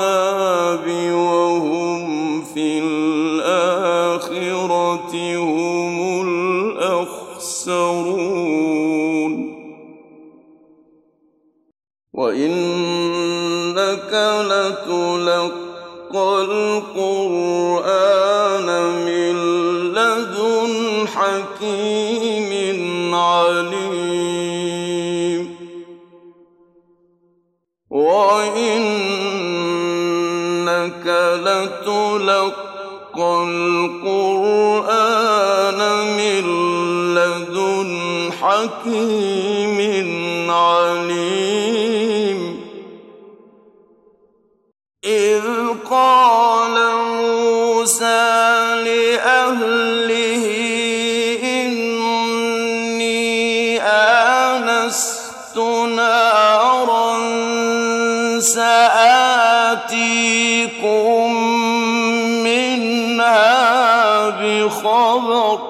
العذاب حكيم عليم. إذ قال موسى لأهله إني آنست نارا سآتيكم منها بخبر.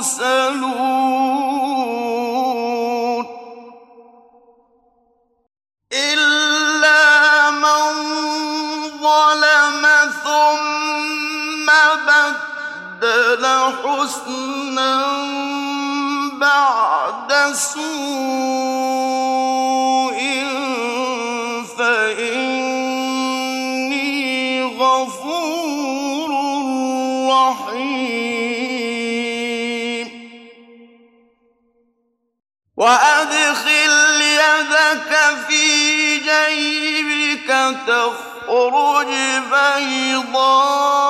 المرسلون حسنا بعد سوء بيضاء.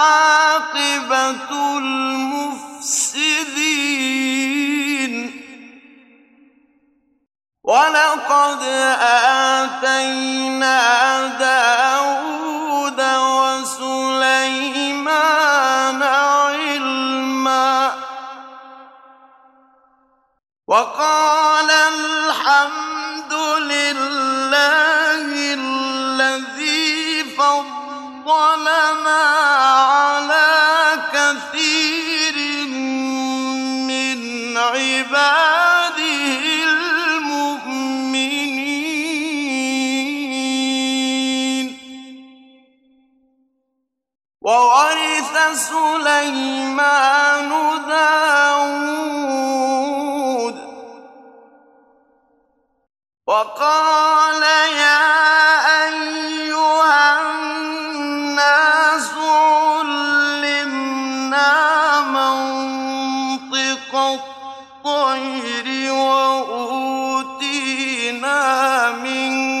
ولقد آتينا داود وسليمان علما وقال سليمان داود وقال يا أيها الناس علمنا منطق الطير وأوتينا من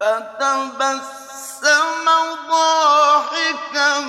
فتبسم ضاحكا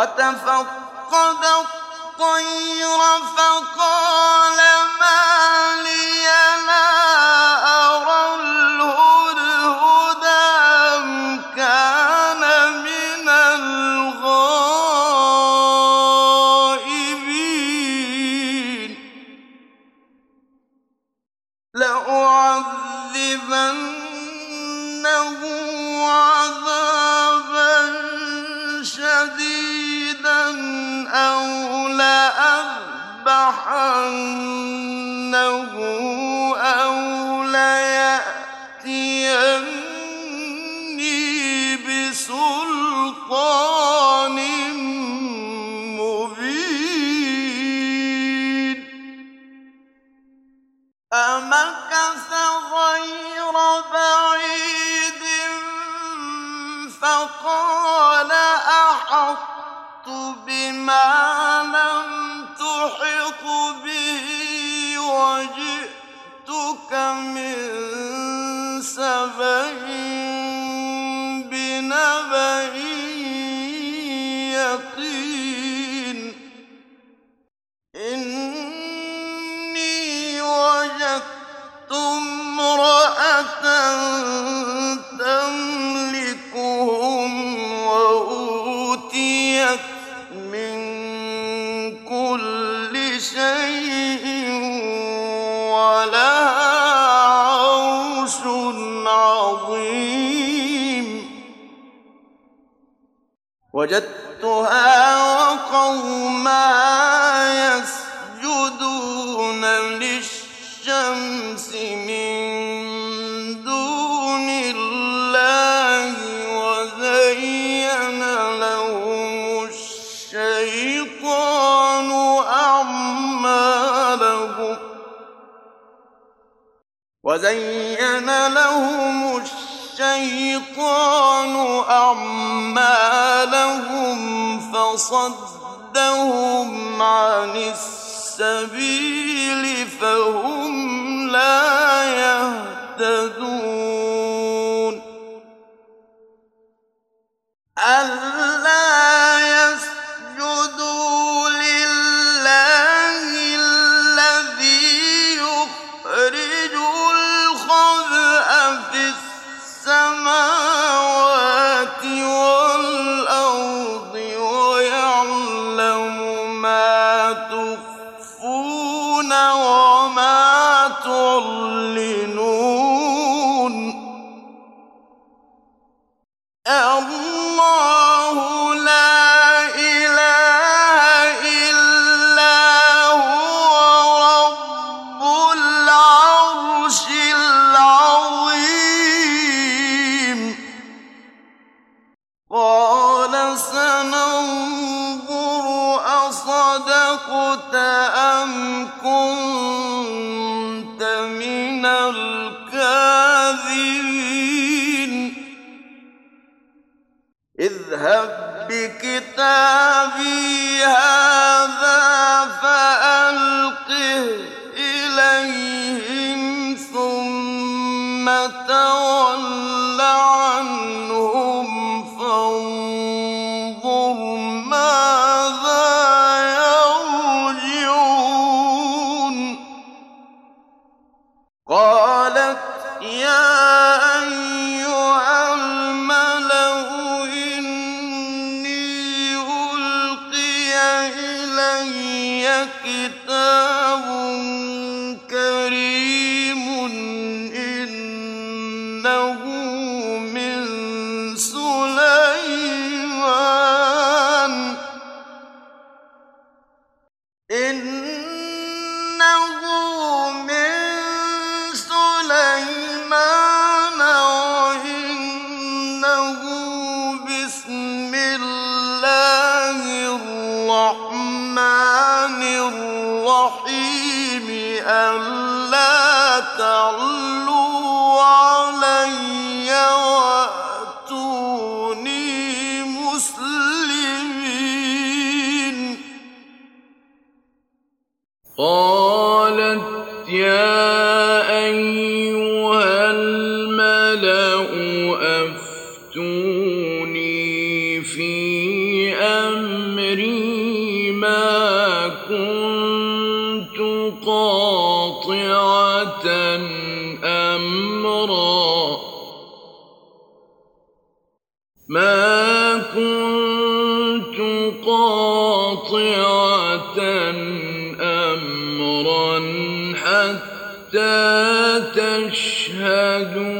وتفقد الطير فقال شيء ولها عرش عظيم. وجدتها وقومها يسرون وزين لهم الشيطان أعمالهم فصدهم عن السبيل فهم لا يهتدون. كتابي هذا تعلو أمرا ما كنت قاطعة أمرا حتى تشهدون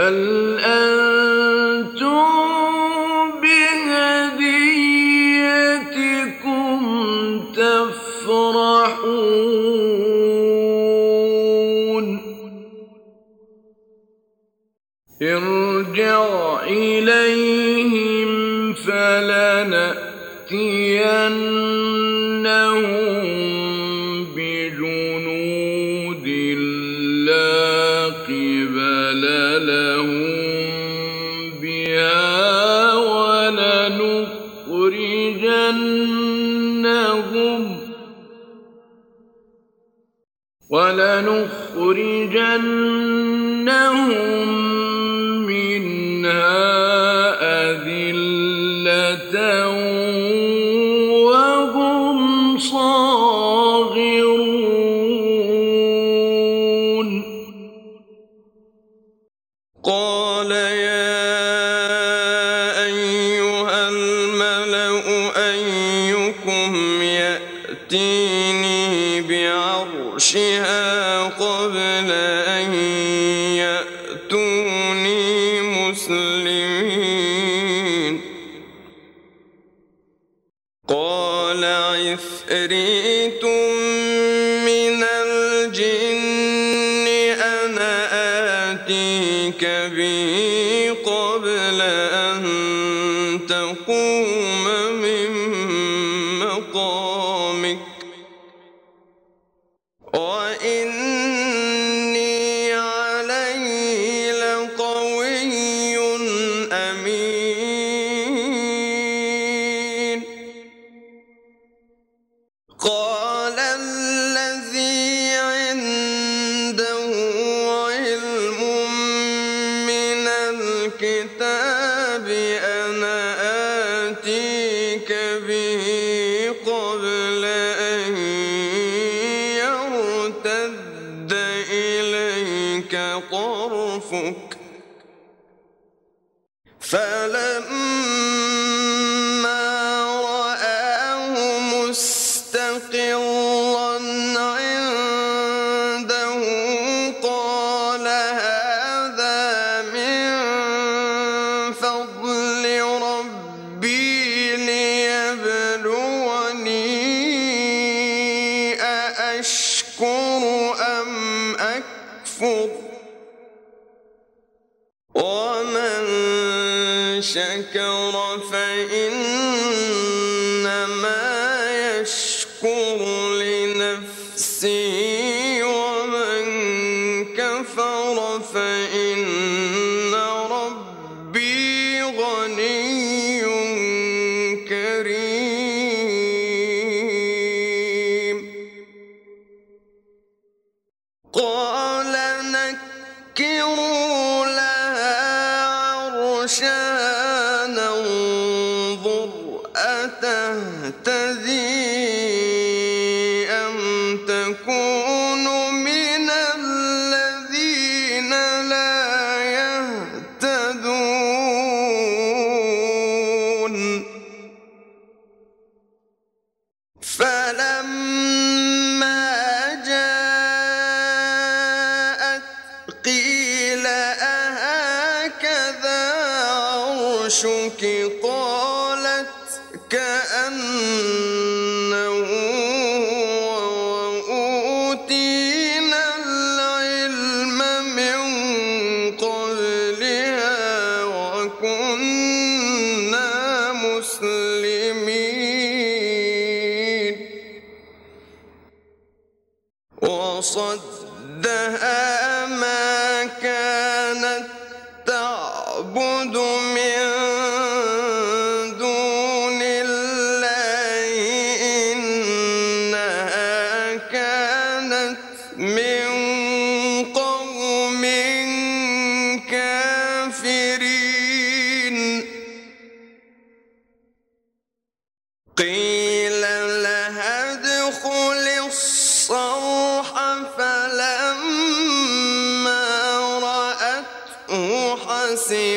بل أن يُرِجَنَّ يأتيك به كفر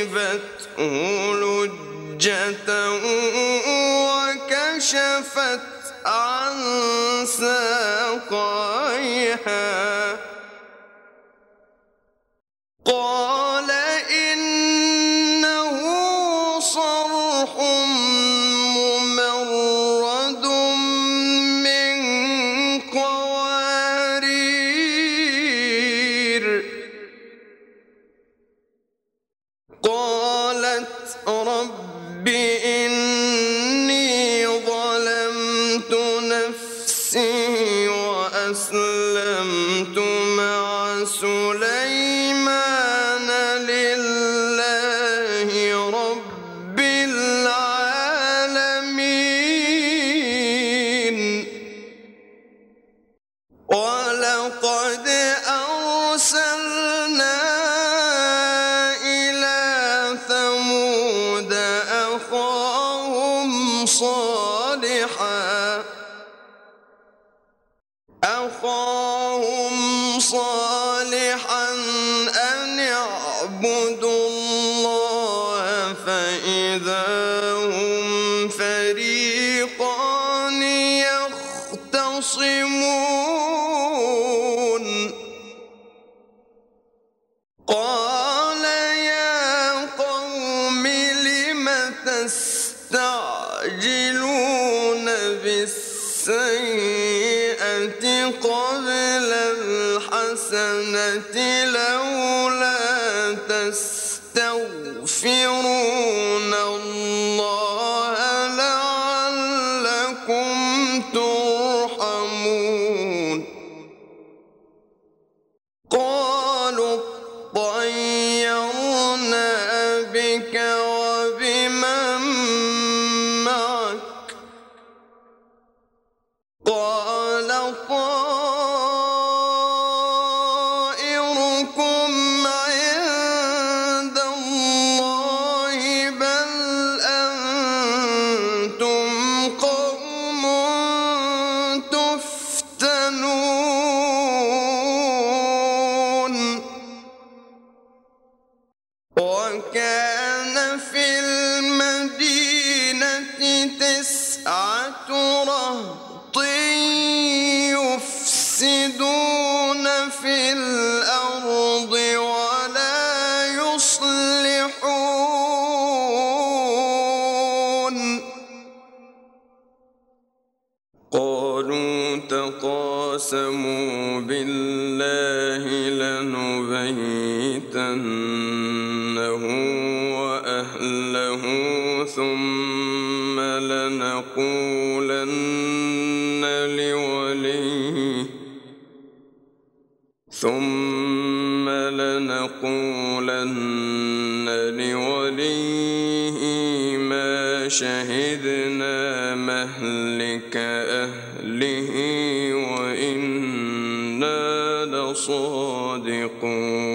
حسبته لجة وكشفت عن ساقيها. يختصمون قالوا تقاسموا بالله لنبيتنه وأهله ثم لنقولن لوليه ثم لنقولن لوليه ما شهد يَكُونَ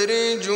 يخرج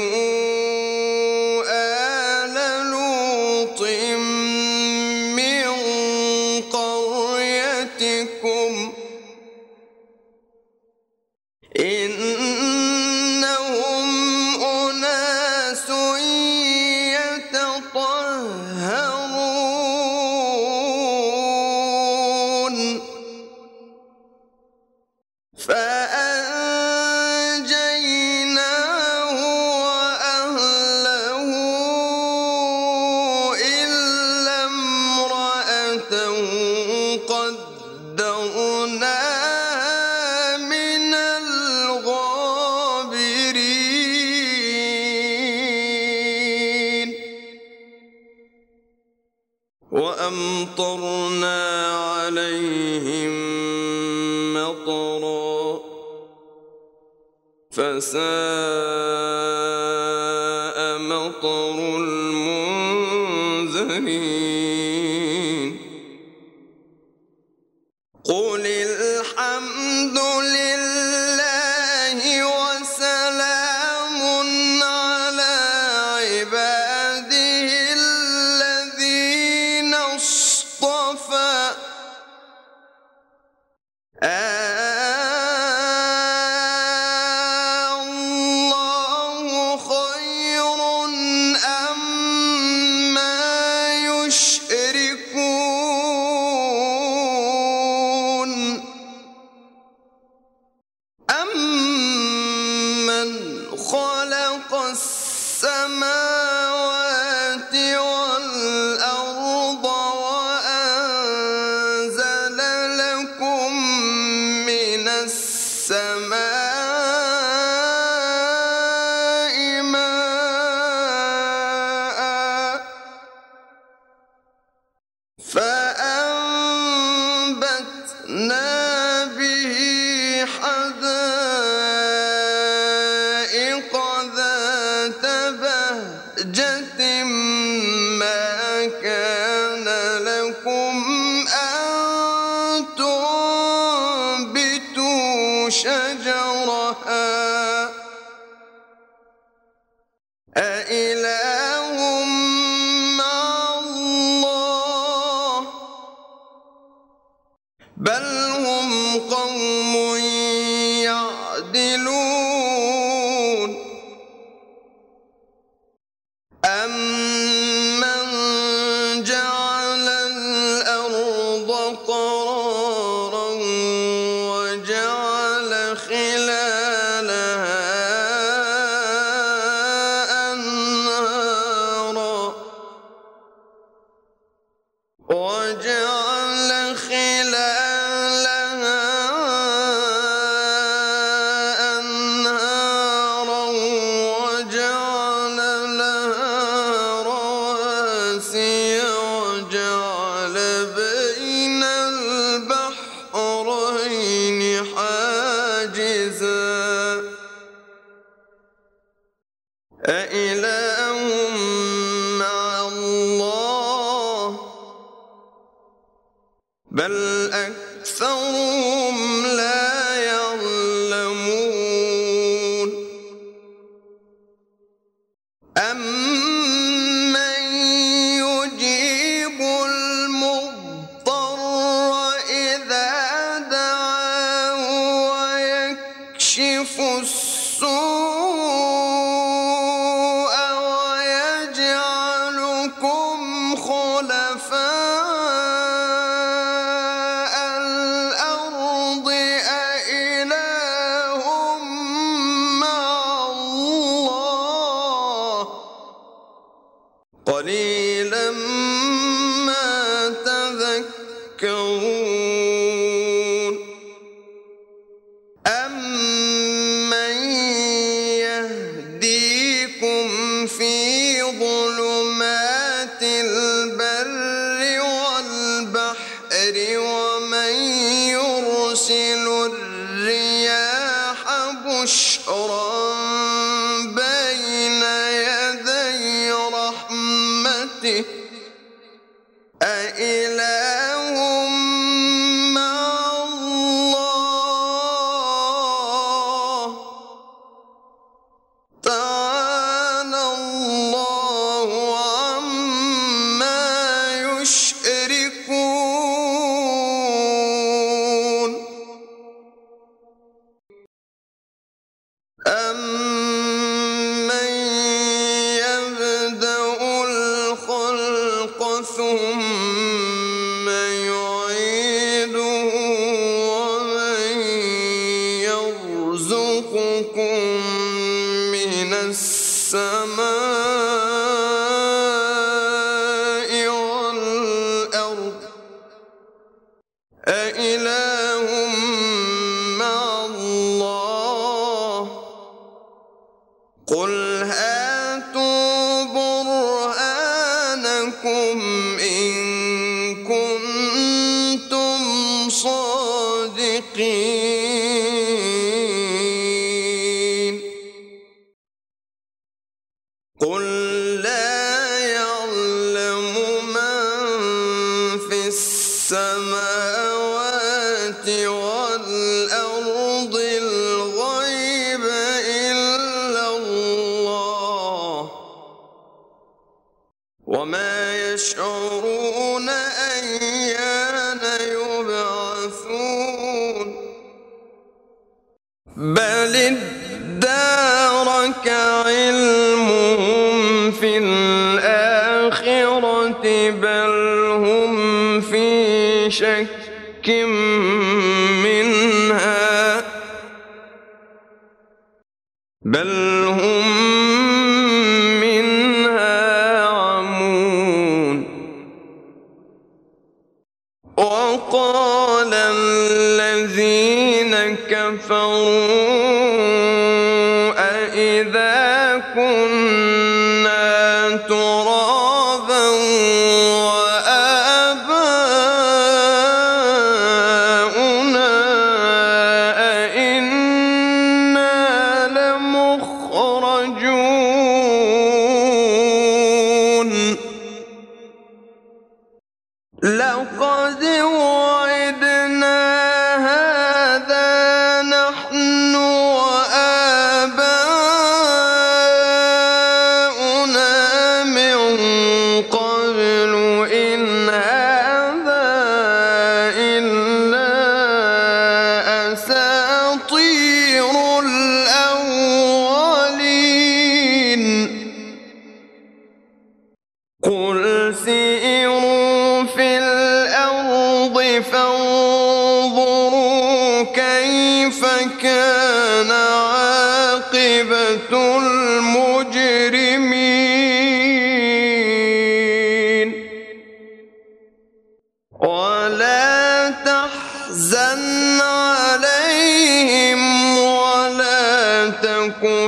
يطيع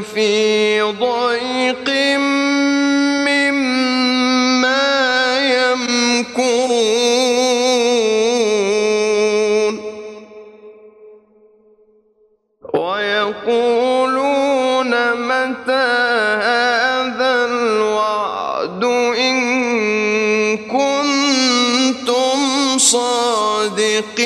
في ضيق مما يمكرون. ويقولون متى هذا الوعد إن كنتم صادقين؟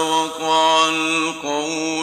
وقع القول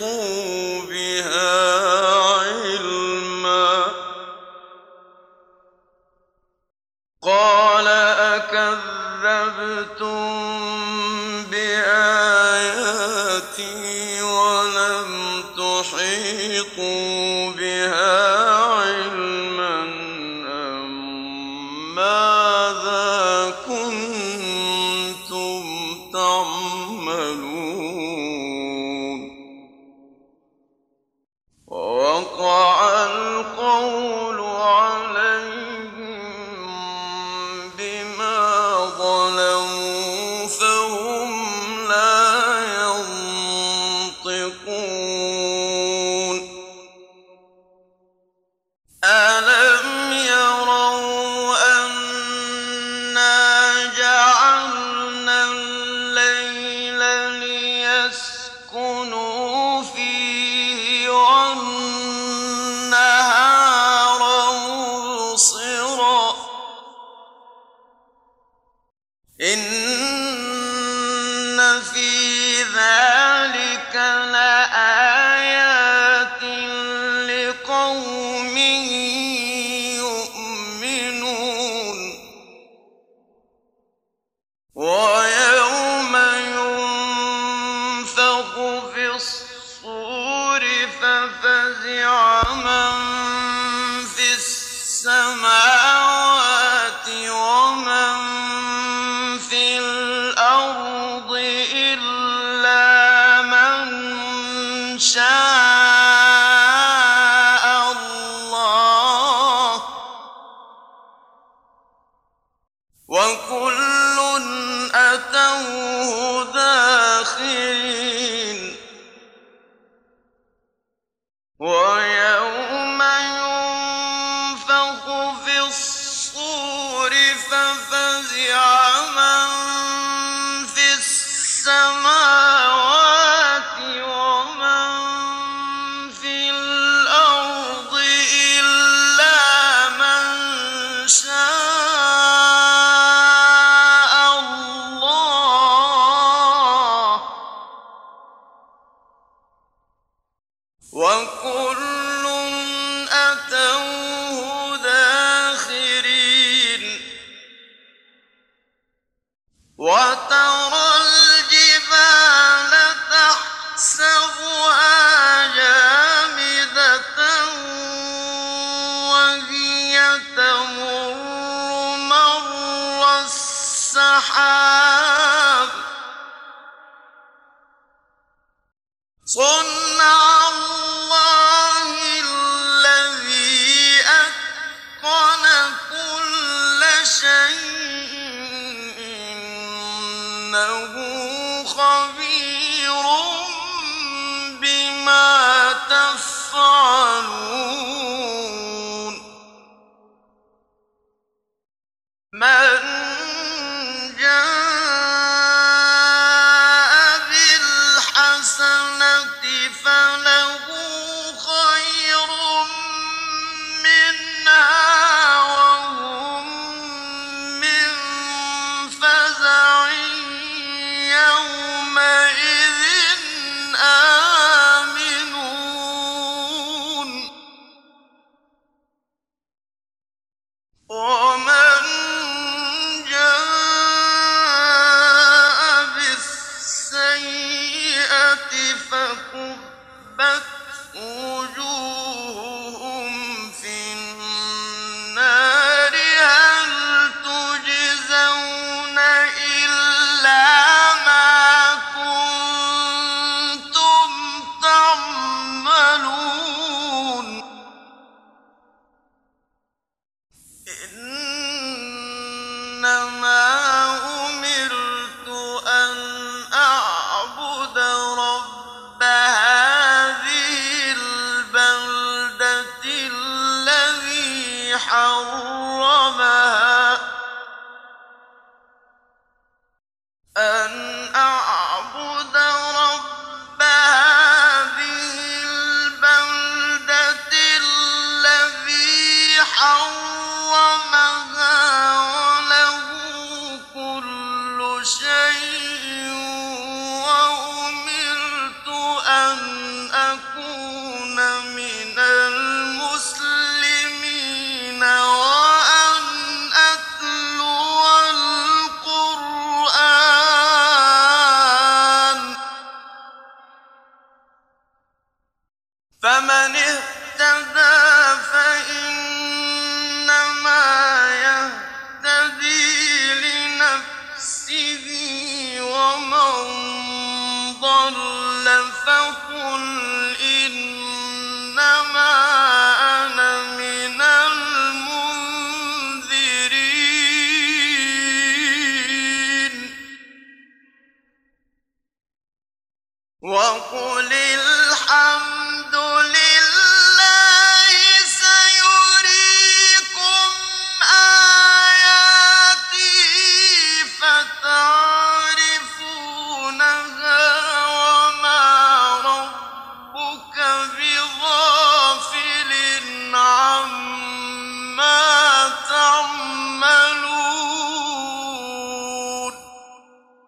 تحيطوا